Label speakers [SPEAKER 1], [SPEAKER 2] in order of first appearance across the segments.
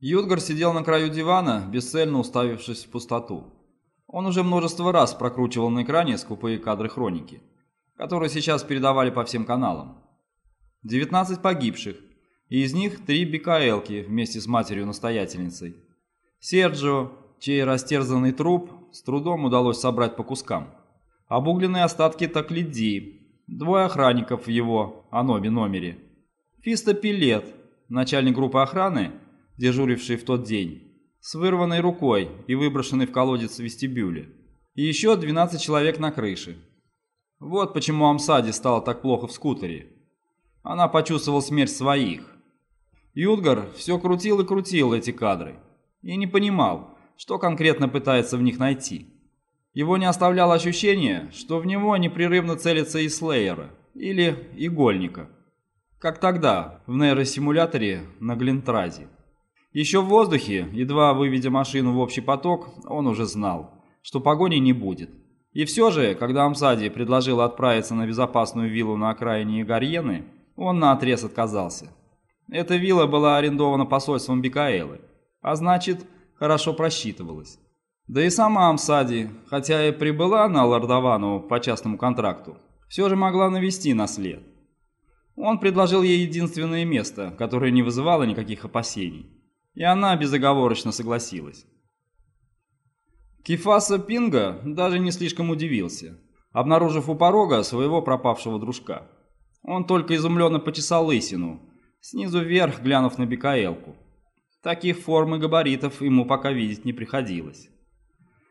[SPEAKER 1] Юдгар сидел на краю дивана, бесцельно уставившись в пустоту. Он уже множество раз прокручивал на экране скупые кадры хроники, которые сейчас передавали по всем каналам. 19 погибших, и из них три Бикаэлки вместе с матерью-настоятельницей. Серджио, чей растерзанный труп с трудом удалось собрать по кускам. Обугленные остатки Таклиди, двое охранников в его Аноби номере. Фиста Пилет, начальник группы охраны, дежуривший в тот день, с вырванной рукой и выброшенный в колодец в вестибюле. И еще 12 человек на крыше. Вот почему Амсаде стало так плохо в скутере. Она почувствовала смерть своих. Юдгар все крутил и крутил эти кадры. И не понимал, что конкретно пытается в них найти. Его не оставляло ощущение, что в него непрерывно целится и Слеера, или Игольника. Как тогда, в нейросимуляторе на Глинтразе. Еще в воздухе, едва выведя машину в общий поток, он уже знал, что погони не будет. И все же, когда Амсади предложил отправиться на безопасную виллу на окраине Игарьены, он наотрез отказался. Эта вилла была арендована посольством Бикаэлы, а значит, хорошо просчитывалась. Да и сама Амсади, хотя и прибыла на Лордовану по частному контракту, все же могла навести на след. Он предложил ей единственное место, которое не вызывало никаких опасений и она безоговорочно согласилась. Кефаса Пинга даже не слишком удивился, обнаружив у порога своего пропавшего дружка. Он только изумленно почесал лысину, снизу вверх глянув на Бикаэлку. Таких форм и габаритов ему пока видеть не приходилось.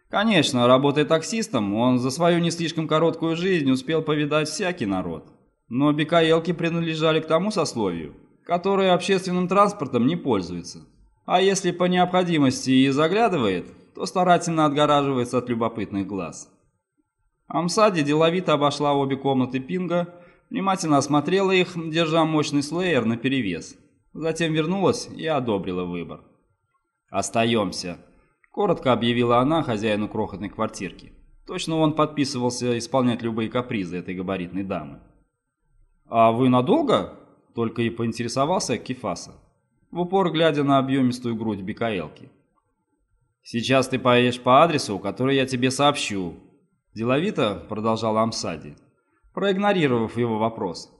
[SPEAKER 1] Конечно, работая таксистом, он за свою не слишком короткую жизнь успел повидать всякий народ. Но Бикаэлки принадлежали к тому сословию, которое общественным транспортом не пользуется а если по необходимости и заглядывает, то старательно отгораживается от любопытных глаз. Амсади деловито обошла обе комнаты Пинга, внимательно осмотрела их, держа мощный слеер наперевес. Затем вернулась и одобрила выбор. «Остаемся», — коротко объявила она хозяину крохотной квартирки. Точно он подписывался исполнять любые капризы этой габаритной дамы. «А вы надолго?» — только и поинтересовался Кефаса в упор глядя на объемистую грудь Бикаэлки. «Сейчас ты поедешь по адресу, который я тебе сообщу», – деловито продолжал Амсади, проигнорировав его вопрос.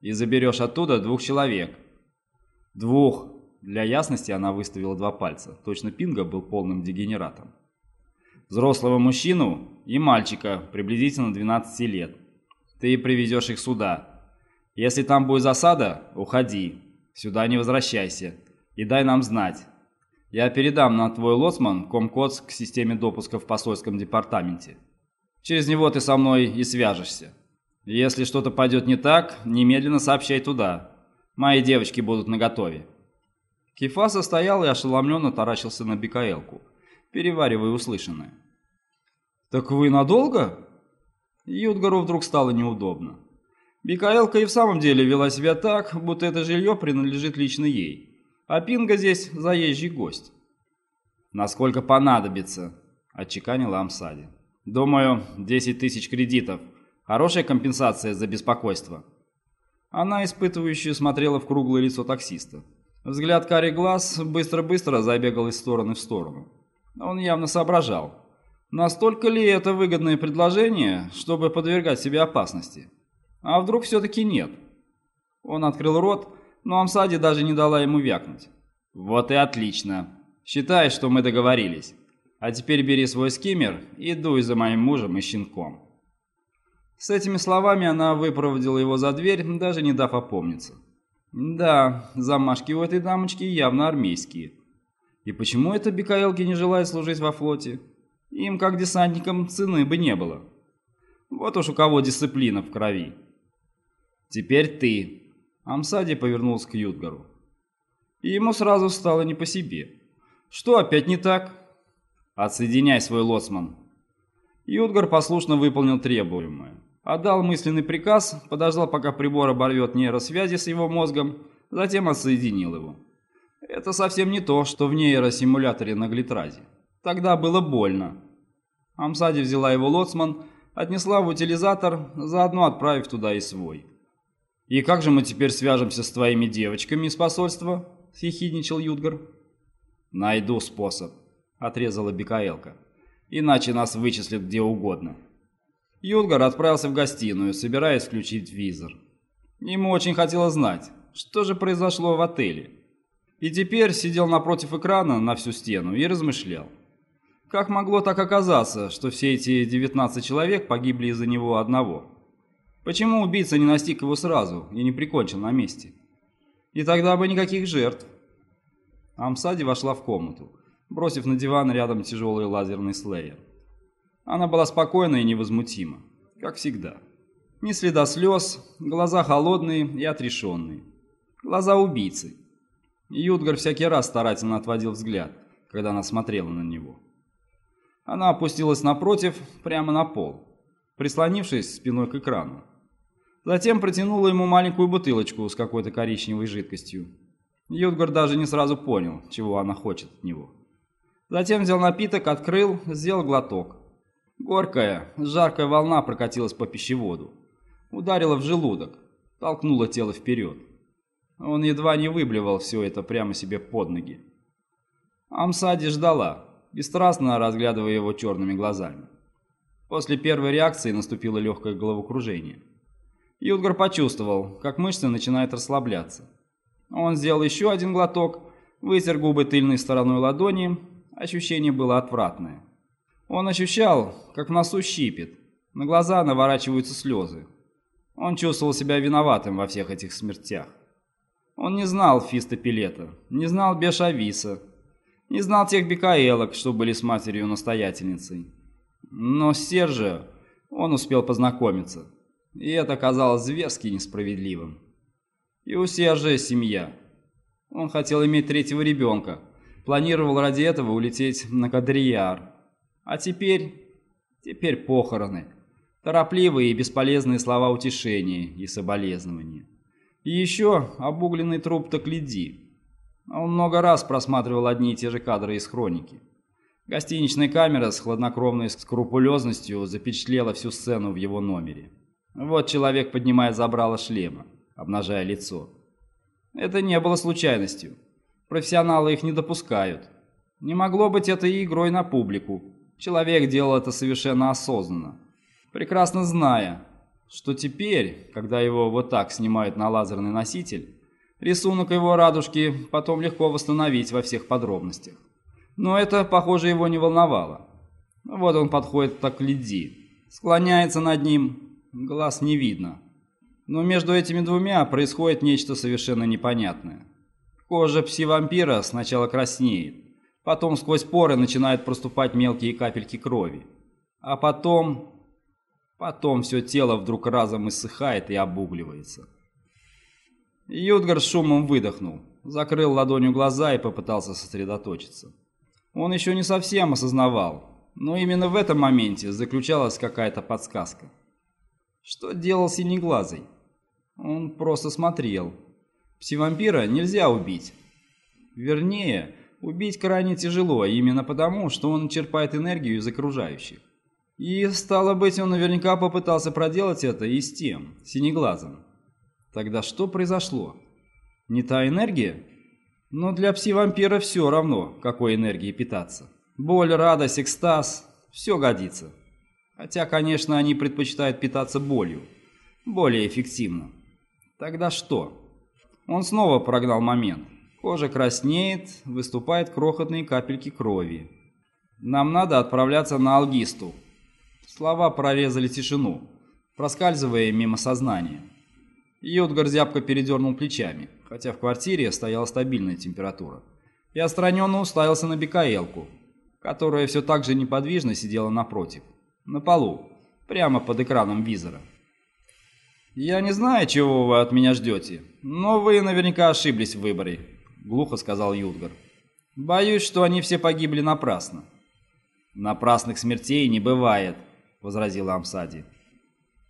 [SPEAKER 1] «И заберешь оттуда двух человек». «Двух», – для ясности она выставила два пальца, точно Пинга был полным дегенератом. «Взрослого мужчину и мальчика, приблизительно 12 лет. Ты привезешь их сюда. Если там будет засада, уходи, Сюда не возвращайся. И дай нам знать. Я передам на твой лоцман комкод к системе допуска в посольском департаменте. Через него ты со мной и свяжешься. Если что-то пойдет не так, немедленно сообщай туда. Мои девочки будут наготове». Кефаса стоял и ошеломленно таращился на Бикаэлку, переваривая услышанное. «Так вы надолго?» Юдгару вдруг стало неудобно. Бикаэлка и в самом деле вела себя так, будто это жилье принадлежит лично ей, а Пинга здесь заезжий гость. «Насколько понадобится», – отчеканила Амсади. «Думаю, 10 тысяч кредитов. Хорошая компенсация за беспокойство». Она испытывающе смотрела в круглое лицо таксиста. Взгляд карий глаз быстро-быстро забегал из стороны в сторону. Он явно соображал. Настолько ли это выгодное предложение, чтобы подвергать себе опасности? А вдруг все-таки нет? Он открыл рот, но Амсади даже не дала ему вякнуть. «Вот и отлично. Считай, что мы договорились. А теперь бери свой скиммер и дуй за моим мужем и щенком». С этими словами она выпроводила его за дверь, даже не дав опомниться. Да, замашки у этой дамочки явно армейские. И почему это Бикаэлки не желает служить во флоте? Им, как десантникам, цены бы не было. Вот уж у кого дисциплина в крови. «Теперь ты». Амсади повернулся к Ютгару. И ему сразу стало не по себе. «Что опять не так?» «Отсоединяй свой лоцман». Ютгар послушно выполнил требуемое. Отдал мысленный приказ, подождал, пока прибор оборвет нейросвязи с его мозгом, затем отсоединил его. Это совсем не то, что в нейросимуляторе на глитразе. Тогда было больно. Амсади взяла его лоцман, отнесла в утилизатор, заодно отправив туда и свой. «И как же мы теперь свяжемся с твоими девочками из посольства?» – съехидничал Юдгар. «Найду способ», — отрезала Бикаэлка. «Иначе нас вычислят где угодно». Юдгар отправился в гостиную, собираясь включить визор. Ему очень хотелось знать, что же произошло в отеле. И теперь сидел напротив экрана на всю стену и размышлял. Как могло так оказаться, что все эти 19 человек погибли из-за него одного? Почему убийца не настиг его сразу и не прикончил на месте? И тогда бы никаких жертв. Амсади вошла в комнату, бросив на диван рядом тяжелый лазерный слеер. Она была спокойна и невозмутима, как всегда. Ни следа слез, глаза холодные и отрешенные. Глаза убийцы. Ютгар всякий раз старательно отводил взгляд, когда она смотрела на него. Она опустилась напротив, прямо на пол, прислонившись спиной к экрану. Затем протянула ему маленькую бутылочку с какой-то коричневой жидкостью. Ютгар даже не сразу понял, чего она хочет от него. Затем взял напиток, открыл, сделал глоток. Горькая, жаркая волна прокатилась по пищеводу. Ударила в желудок, толкнула тело вперед. Он едва не выблевал все это прямо себе под ноги. Амсади ждала, бесстрастно разглядывая его черными глазами. После первой реакции наступило легкое головокружение. Юдгар почувствовал, как мышцы начинают расслабляться. Он сделал еще один глоток, вытер губы тыльной стороной ладони, ощущение было отвратное. Он ощущал, как в носу щипет, на глаза наворачиваются слезы. Он чувствовал себя виноватым во всех этих смертях. Он не знал Фиста Пилета, не знал Бешависа, не знал тех бекаэлок, что были с матерью-настоятельницей. Но с Сержио он успел познакомиться, и это казалось зверски несправедливым. И у Сержия семья. Он хотел иметь третьего ребенка, планировал ради этого улететь на Кадрияр. А теперь... теперь похороны. Торопливые и бесполезные слова утешения и соболезнования. И еще обугленный труп Токлиди, он много раз просматривал одни и те же кадры из хроники. Гостиничная камера с хладнокровной скрупулезностью запечатлела всю сцену в его номере. Вот человек поднимает забрало шлема, обнажая лицо. Это не было случайностью. Профессионалы их не допускают. Не могло быть это и игрой на публику. Человек делал это совершенно осознанно. Прекрасно зная, что теперь, когда его вот так снимают на лазерный носитель, Рисунок его радужки потом легко восстановить во всех подробностях. Но это, похоже, его не волновало. Вот он подходит так леди, склоняется над ним, глаз не видно. Но между этими двумя происходит нечто совершенно непонятное. Кожа пси-вампира сначала краснеет, потом сквозь поры начинают проступать мелкие капельки крови. А потом... Потом все тело вдруг разом иссыхает и обугливается. Юдгар шумом выдохнул, закрыл ладонью глаза и попытался сосредоточиться. Он еще не совсем осознавал, но именно в этом моменте заключалась какая-то подсказка. Что делал Синеглазый? Он просто смотрел. Псивампира нельзя убить. Вернее, убить крайне тяжело, именно потому, что он черпает энергию из окружающих. И, стало быть, он наверняка попытался проделать это и с тем, Синеглазым. Тогда что произошло? Не та энергия? Но для пси-вампира все равно, какой энергией питаться. Боль, радость, экстаз – все годится. Хотя, конечно, они предпочитают питаться болью. Более эффективно. Тогда что? Он снова прогнал момент. Кожа краснеет, выступают крохотные капельки крови. Нам надо отправляться на Алгисту. Слова прорезали тишину, проскальзывая мимо сознания. Йодгар зябко передернул плечами, хотя в квартире стояла стабильная температура, и отстраненно уставился на Бекаэлку, которая все так же неподвижно сидела напротив, на полу, прямо под экраном визора. «Я не знаю, чего вы от меня ждете, но вы наверняка ошиблись в выборе», — глухо сказал Юдгар. «Боюсь, что они все погибли напрасно». «Напрасных смертей не бывает», — возразила Амсади.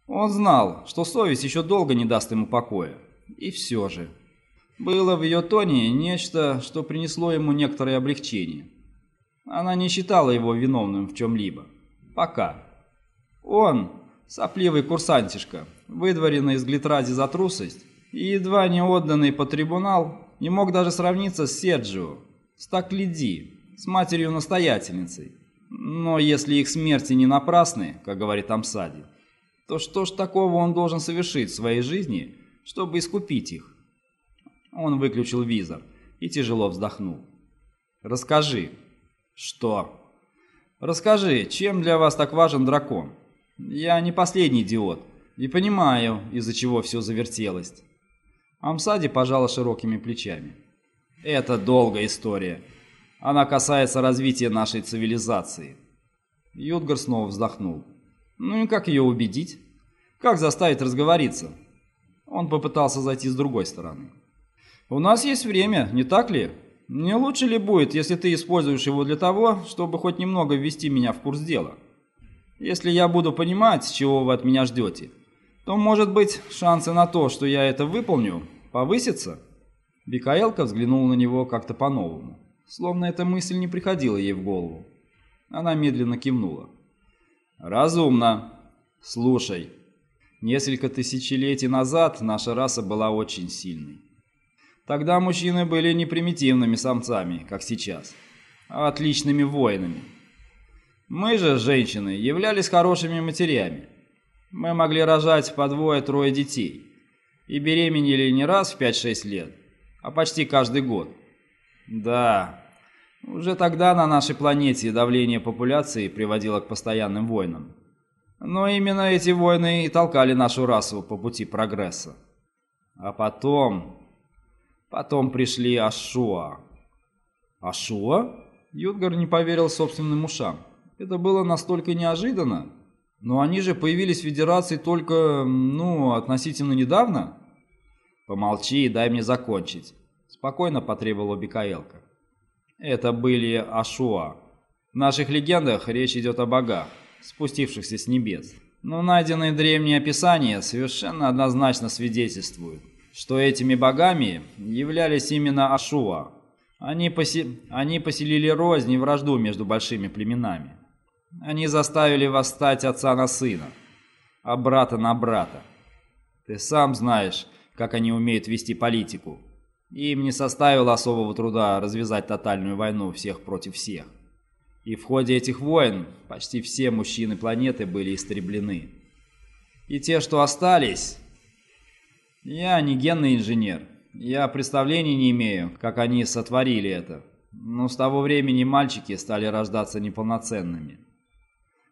[SPEAKER 1] Он знал, что совесть еще долго не даст ему покоя. И все же. Было в ее тоне нечто, что принесло ему некоторое облегчение. Она не считала его виновным в чем-либо. Пока. Он, сопливый курсантишка, выдворенный из Глитрази за трусость и едва не отданный по трибунал, не мог даже сравниться с Серджио, с Таклиди, с матерью-настоятельницей. Но если их смерти не напрасны, как говорит Амсади, то что ж такого он должен совершить в своей жизни, чтобы искупить их? Он выключил визор и тяжело вздохнул. «Расскажи». «Что?» «Расскажи, чем для вас так важен дракон? Я не последний идиот и понимаю, из-за чего все завертелось». Амсади пожала широкими плечами. «Это долгая история. Она касается развития нашей цивилизации». Юдгар снова вздохнул. «Ну и как ее убедить? Как заставить разговориться?» Он попытался зайти с другой стороны. «У нас есть время, не так ли? Не лучше ли будет, если ты используешь его для того, чтобы хоть немного ввести меня в курс дела? Если я буду понимать, чего вы от меня ждете, то, может быть, шансы на то, что я это выполню, повысятся?» Бикаэлка взглянула на него как-то по-новому, словно эта мысль не приходила ей в голову. Она медленно кивнула. «Разумно. Слушай, несколько тысячелетий назад наша раса была очень сильной. Тогда мужчины были не примитивными самцами, как сейчас, а отличными воинами. Мы же, женщины, являлись хорошими матерями. Мы могли рожать по двое-трое детей и беременели не раз в 5-6 лет, а почти каждый год. Да, уже тогда на нашей планете давление популяции приводило к постоянным войнам. Но именно эти войны и толкали нашу расу по пути прогресса. А потом... Потом пришли Ашуа. Ашуа? Юдгар не поверил собственным ушам. Это было настолько неожиданно. Но они же появились в Федерации только, ну, относительно недавно. Помолчи и дай мне закончить. Спокойно потребовала Бикаэлка. Это были Ашуа. В наших легендах речь идет о богах, спустившихся с небес. Но найденные древние описания совершенно однозначно свидетельствуют, что этими богами являлись именно Ашуа. Они, поси... Они поселили рознь и вражду между большими племенами. Они заставили восстать отца на сына, а брата на брата. Ты сам знаешь, как они умеют вести политику. Им не составило особого труда развязать тотальную войну всех против всех. И в ходе этих войн почти все мужчины планеты были истреблены. И те, что остались, я не генный инженер. Я представления не имею, как они сотворили это. Но с того времени мальчики стали рождаться неполноценными.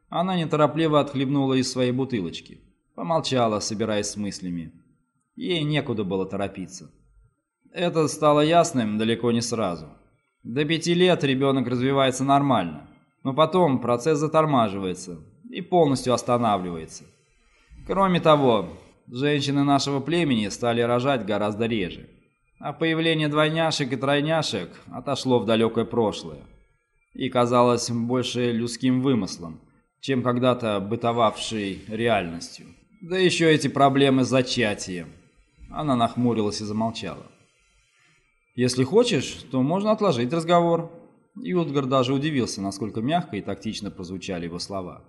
[SPEAKER 1] Она неторопливо отхлебнула из своей бутылочки. Помолчала, собираясь с мыслями. Ей некуда было торопиться. Это стало ясным далеко не сразу. До пяти лет ребенок развивается нормально, но потом процесс затормаживается и полностью останавливается. Кроме того, женщины нашего племени стали рожать гораздо реже, а появление двойняшек и тройняшек отошло в далекое прошлое и казалось больше людским вымыслом, чем когда-то бытовавшей реальностью. Да еще эти проблемы с зачатием. Она нахмурилась и замолчала. «Если хочешь, то можно отложить разговор». Юдгар даже удивился, насколько мягко и тактично прозвучали его слова.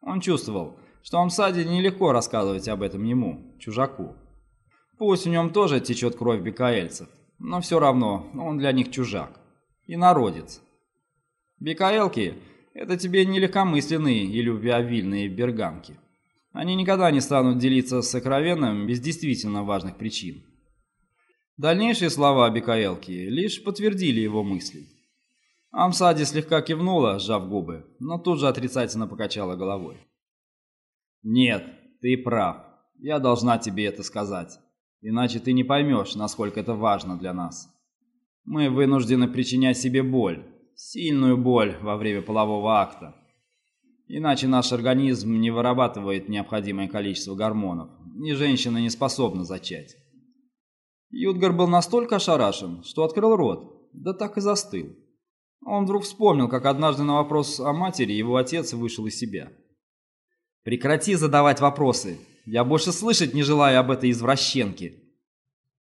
[SPEAKER 1] Он чувствовал, что Амсаде нелегко рассказывать об этом ему, чужаку. Пусть в нем тоже течет кровь бекаэльцев, но все равно он для них чужак. И народец. Бекаэлки – это тебе не легкомысленные и любвеобильные берганки. Они никогда не станут делиться сокровенным без действительно важных причин. Дальнейшие слова Бекаэлки лишь подтвердили его мысли. Амсади слегка кивнула, сжав губы, но тут же отрицательно покачала головой. «Нет, ты прав. Я должна тебе это сказать. Иначе ты не поймешь, насколько это важно для нас. Мы вынуждены причинять себе боль, сильную боль во время полового акта. Иначе наш организм не вырабатывает необходимое количество гормонов, и женщина не способна зачать». Юдгар был настолько ошарашен, что открыл рот, да так и застыл. Он вдруг вспомнил, как однажды на вопрос о матери его отец вышел из себя. Прекрати задавать вопросы. Я больше слышать не желаю об этой извращенке.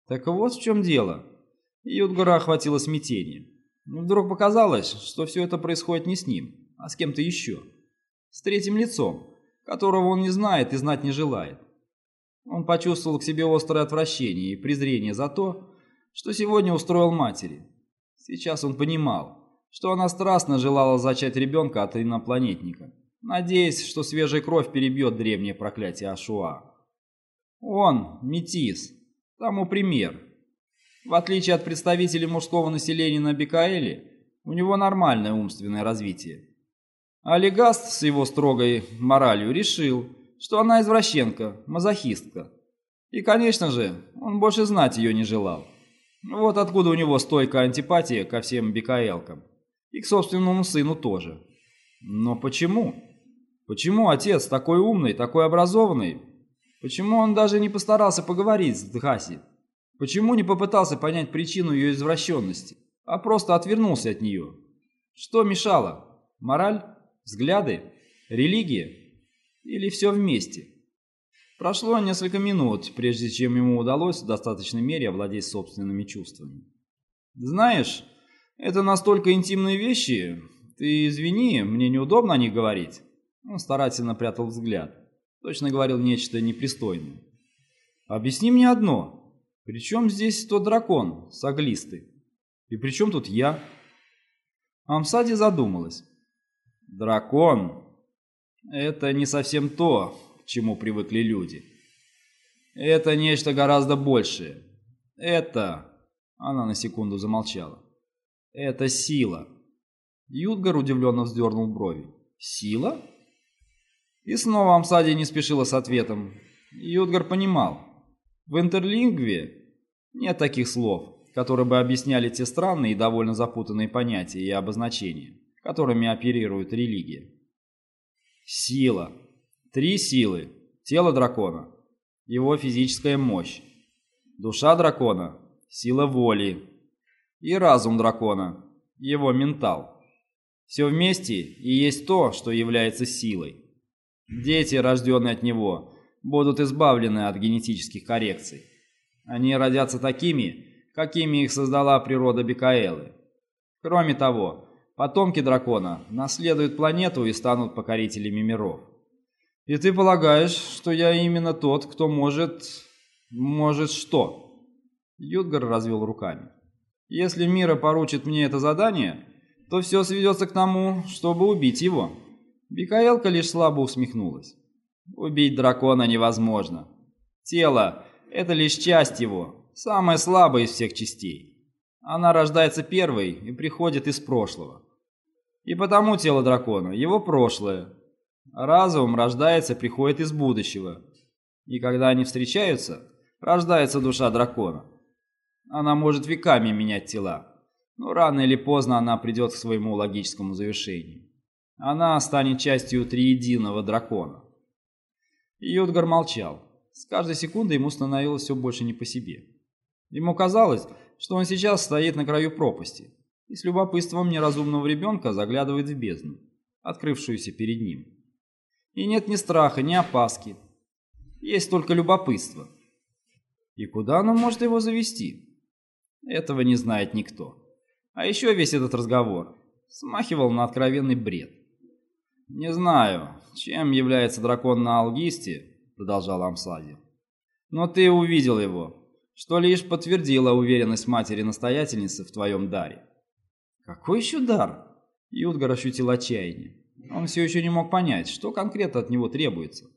[SPEAKER 1] Так вот в чем дело. Юдгара охватило смятение. Вдруг показалось, что все это происходит не с ним, а с кем-то еще. С третьим лицом, которого он не знает и знать не желает. Он почувствовал к себе острое отвращение и презрение за то, что сегодня устроил матери. Сейчас он понимал, что она страстно желала зачать ребенка от инопланетника, надеясь, что свежая кровь перебьет древнее проклятие Ашуа. Он, метис, тому пример. В отличие от представителей мужского населения на Бикаэле, у него нормальное умственное развитие. А Легаст с его строгой моралью решил, что она извращенка, мазохистка. И, конечно же, он больше знать ее не желал. Вот откуда у него стойкая антипатия ко всем бикаэлкам. И к собственному сыну тоже. Но почему? Почему отец такой умный, такой образованный? Почему он даже не постарался поговорить с Дхаси? Почему не попытался понять причину ее извращенности, а просто отвернулся от нее? Что мешало? Мораль? Взгляды? Религия? Или все вместе? Прошло несколько минут, прежде чем ему удалось в достаточной мере овладеть собственными чувствами. «Знаешь, это настолько интимные вещи. Ты извини, мне неудобно о них говорить». Он старательно прятал взгляд. Точно говорил нечто непристойное. «Объясни мне одно. При чем здесь тот дракон, саглистый? И при чем тут я?» Амсади задумалась. «Дракон — это не совсем то, к чему привыкли люди. Это нечто гораздо большее. Это...» Она на секунду замолчала. «Это сила». Юдгар удивленно вздернул брови. «Сила?» И снова Амсади не спешила с ответом. Юдгар понимал. В интерлингве нет таких слов, которые бы объясняли те странные и довольно запутанные понятия и обозначения, которыми оперирует религия. Сила. Три силы. Тело дракона. Его физическая мощь. Душа дракона. Сила воли. И разум дракона. Его ментал. Все вместе и есть то, что является силой. Дети, рожденные от него, будут избавлены от генетических коррекций. Они родятся такими, какими их создала природа Бикаэлы. Кроме того, потомки дракона наследуют планету и станут покорителями миров. И ты полагаешь, что я именно тот, кто может... может что?» Юдгар развел руками. «Если Мира поручит мне это задание, то все сведется к тому, чтобы убить его». Бикаэлка лишь слабо усмехнулась. «Убить дракона невозможно. Тело — это лишь часть его, самая слабая из всех частей. Она рождается первой и приходит из прошлого. И потому тело дракона — его прошлое, Разум рождается и приходит из будущего. И когда они встречаются, рождается душа дракона. Она может веками менять тела, но рано или поздно она придет к своему логическому завершению. Она станет частью триединого дракона. Йодгар молчал. С каждой секундой ему становилось все больше не по себе. Ему казалось, что он сейчас стоит на краю пропасти и с любопытством неразумного ребенка заглядывает в бездну, открывшуюся перед ним. И нет ни страха, ни опаски. Есть только любопытство. И куда оно может его завести? Этого не знает никто. А еще весь этот разговор смахивал на откровенный бред. «Не знаю, чем является дракон на Алгисте», — продолжал Амсади. «Но ты увидел его, что лишь подтвердило уверенность матери-настоятельницы в твоем даре». «Какой еще дар?» Юдгар ощутил отчаяние. Он все еще не мог понять, что конкретно от него требуется.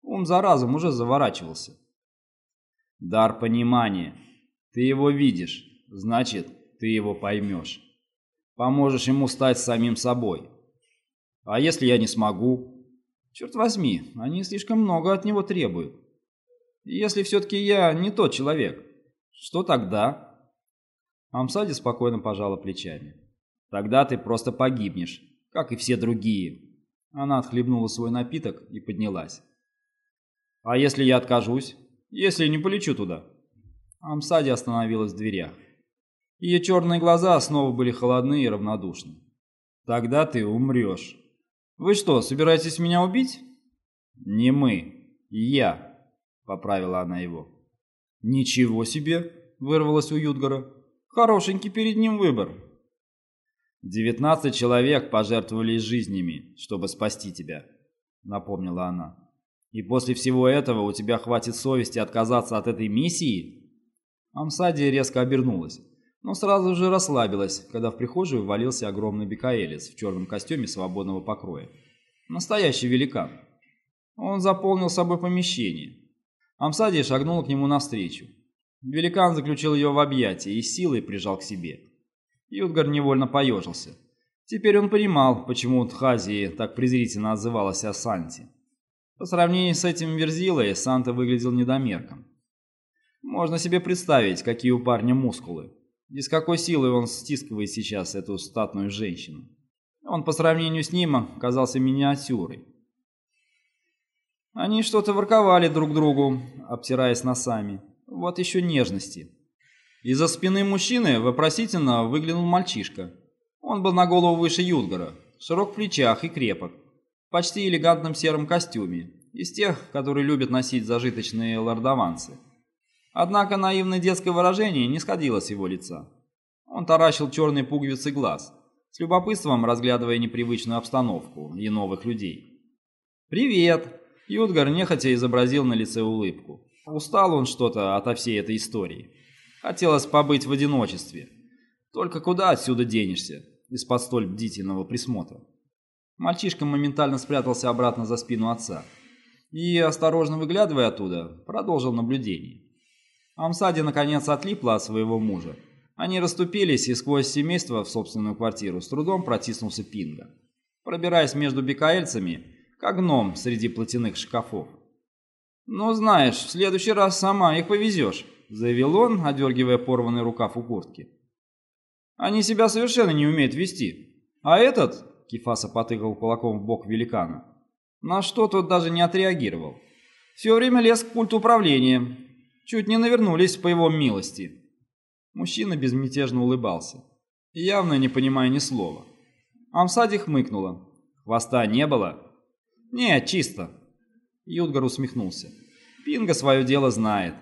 [SPEAKER 1] Ум за разум уже заворачивался. Дар понимания. Ты его видишь, значит, ты его поймешь. Поможешь ему стать самим собой. А если я не смогу? Черт возьми, они слишком много от него требуют. если все-таки я не тот человек, что тогда? Амсади спокойно пожала плечами. Тогда ты просто погибнешь как и все другие. Она отхлебнула свой напиток и поднялась. «А если я откажусь? Если не полечу туда?» Амсади остановилась в дверях. Ее черные глаза снова были холодны и равнодушны. «Тогда ты умрешь. Вы что, собираетесь меня убить?» «Не мы. Я», — поправила она его. «Ничего себе!» — вырвалось у Юдгара. «Хорошенький перед ним выбор. «Девятнадцать человек пожертвовали жизнями, чтобы спасти тебя», — напомнила она. «И после всего этого у тебя хватит совести отказаться от этой миссии?» Амсадия резко обернулась. Но сразу же расслабилась, когда в прихожую ввалился огромный бикаэлец в черном костюме свободного покроя. Настоящий великан. Он заполнил собой помещение. Амсадия шагнул к нему навстречу. Великан заключил ее в объятия и силой прижал к себе. Юдгар невольно поежился. Теперь он понимал, почему Тхазии так презрительно отзывалась о Санте. По сравнению с этим Верзилой, Санта выглядел недомерком. Можно себе представить, какие у парня мускулы. И с какой силой он стискивает сейчас эту статную женщину. Он по сравнению с ним казался миниатюрой. Они что-то ворковали друг другу, обтираясь носами. Вот еще нежности. Из-за спины мужчины вопросительно выглянул мальчишка. Он был на голову выше Юдгара, широк в плечах и крепок, в почти элегантном сером костюме, из тех, которые любят носить зажиточные лордованцы. Однако наивное детское выражение не сходило с его лица. Он таращил черные пуговицы глаз, с любопытством разглядывая непривычную обстановку и новых людей. «Привет!» – Юдгар нехотя изобразил на лице улыбку. Устал он что-то ото всей этой истории. Хотелось побыть в одиночестве. Только куда отсюда денешься, из-под столь бдительного присмотра? Мальчишка моментально спрятался обратно за спину отца и, осторожно выглядывая оттуда, продолжил наблюдение. Амсади наконец отлипла от своего мужа. Они расступились, и сквозь семейство в собственную квартиру с трудом протиснулся Пинга, пробираясь между бекаэльцами, как гном среди платяных шкафов. «Ну, знаешь, в следующий раз сама их повезешь», — заявил он, одергивая порванный рукав у куртки. «Они себя совершенно не умеют вести. А этот...» — Кефаса потыкал кулаком в бок великана. На что тот даже не отреагировал. Все время лез к пульту управления, Чуть не навернулись по его милости. Мужчина безмятежно улыбался, явно не понимая ни слова. Амсади хмыкнула. Хвоста не было? Нет, чисто. Юдгар усмехнулся. Пинга свое дело знает.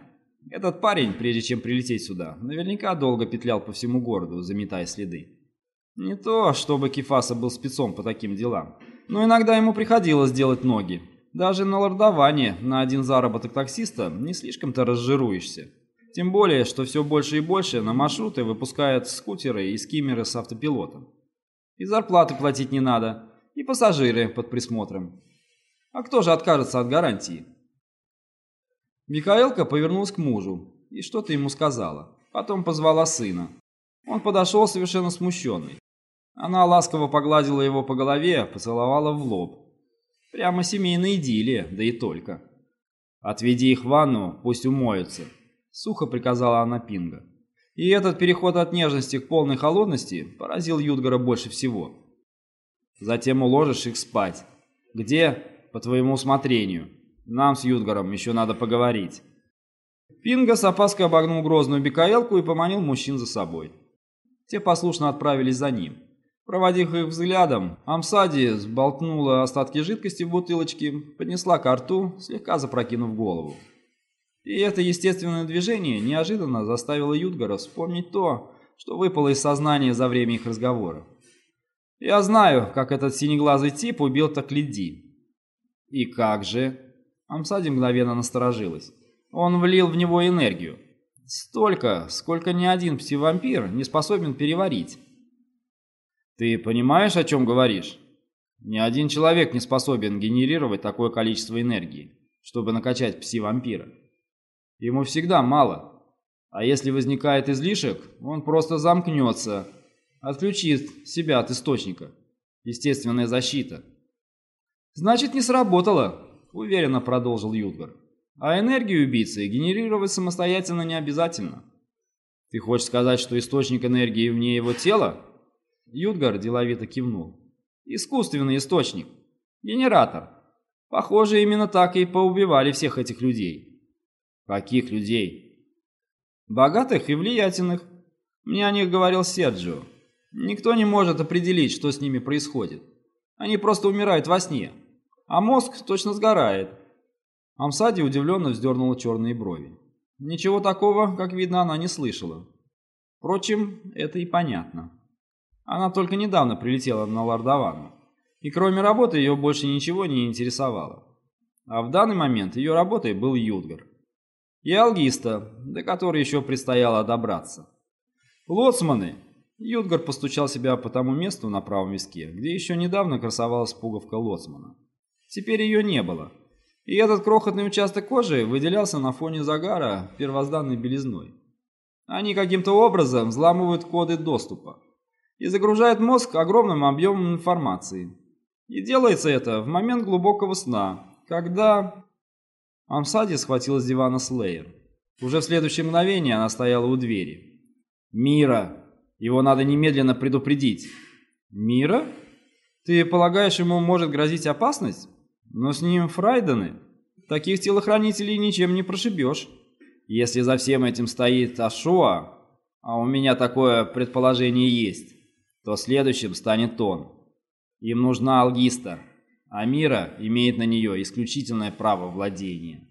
[SPEAKER 1] Этот парень, прежде чем прилететь сюда, наверняка долго петлял по всему городу, заметая следы. Не то, чтобы Кефаса был спецом по таким делам, но иногда ему приходилось делать ноги, даже на лордование на один заработок таксиста не слишком-то разжируешься. Тем более, что все больше и больше на маршруты выпускают скутеры и скиммеры с автопилотом. И зарплаты платить не надо, и пассажиры под присмотром. А кто же откажется от гарантии? Михаэлка повернулась к мужу и что-то ему сказала. Потом позвала сына. Он подошел совершенно смущенный. Она ласково погладила его по голове, поцеловала в лоб Прямо семейная идиллия, да и только. «Отведи их в ванну, пусть умоются», — сухо приказала она Пинга. И этот переход от нежности к полной холодности поразил Юдгара больше всего. «Затем уложишь их спать. Где? По твоему усмотрению. Нам с Юдгаром еще надо поговорить». Пинга с опаской обогнул грозную бикаэлку и поманил мужчин за собой. Те послушно отправились за ним. Проводив их взглядом, Амсади сболтнула остатки жидкости в бутылочке, поднесла ко рту, слегка запрокинув голову. И это естественное движение неожиданно заставило Юдгара вспомнить то, что выпало из сознания за время их разговора. «Я знаю, как этот синеглазый тип убил Таклиди». «И как же?» Амсади мгновенно насторожилась. «Он влил в него энергию. Столько, сколько ни один пси-вампир не способен переварить». Ты понимаешь, о чем говоришь? Ни один человек не способен генерировать такое количество энергии, чтобы накачать пси-вампира. Ему всегда мало. А если возникает излишек, он просто замкнется, отключит себя от источника. Естественная защита. Значит, не сработало, уверенно продолжил Юдгар. А энергию убийцы генерировать самостоятельно не обязательно. Ты хочешь сказать, что источник энергии вне его тела? Юдгар деловито кивнул. «Искусственный источник. Генератор. Похоже, именно так и поубивали всех этих людей». «Каких людей?» «Богатых и влиятельных. Мне о них говорил Серджио. Никто не может определить, что с ними происходит. Они просто умирают во сне, а мозг точно сгорает». Амсади удивленно вздернула черные брови. Ничего такого, как видно, она не слышала. Впрочем, это и понятно. Она только недавно прилетела на Лордовану, и кроме работы ее больше ничего не интересовало. А в данный момент ее работой был Юдгар. И Алгиста, до которой еще предстояло добраться. Лоцманы! Юдгар постучал себя по тому месту на правом виске, где еще недавно красовалась пуговка лоцмана. Теперь ее не было. И этот крохотный участок кожи выделялся на фоне загара первозданной белизной. Они каким-то образом взламывают коды доступа и загружают мозг огромным объемом информации. И делается это в момент глубокого сна, когда... Амсади схватила с дивана Слеер. Уже в следующее мгновение она стояла у двери. «Мира! Его надо немедленно предупредить!» «Мира? Ты полагаешь, ему может грозить опасность? Но с ним Фрайдены. Таких телохранителей ничем не прошибешь. Если за всем этим стоит Ашоа, а у меня такое предположение есть, то следующим станет он. Им нужна Алгиста, а Мира имеет на нее исключительное право владения.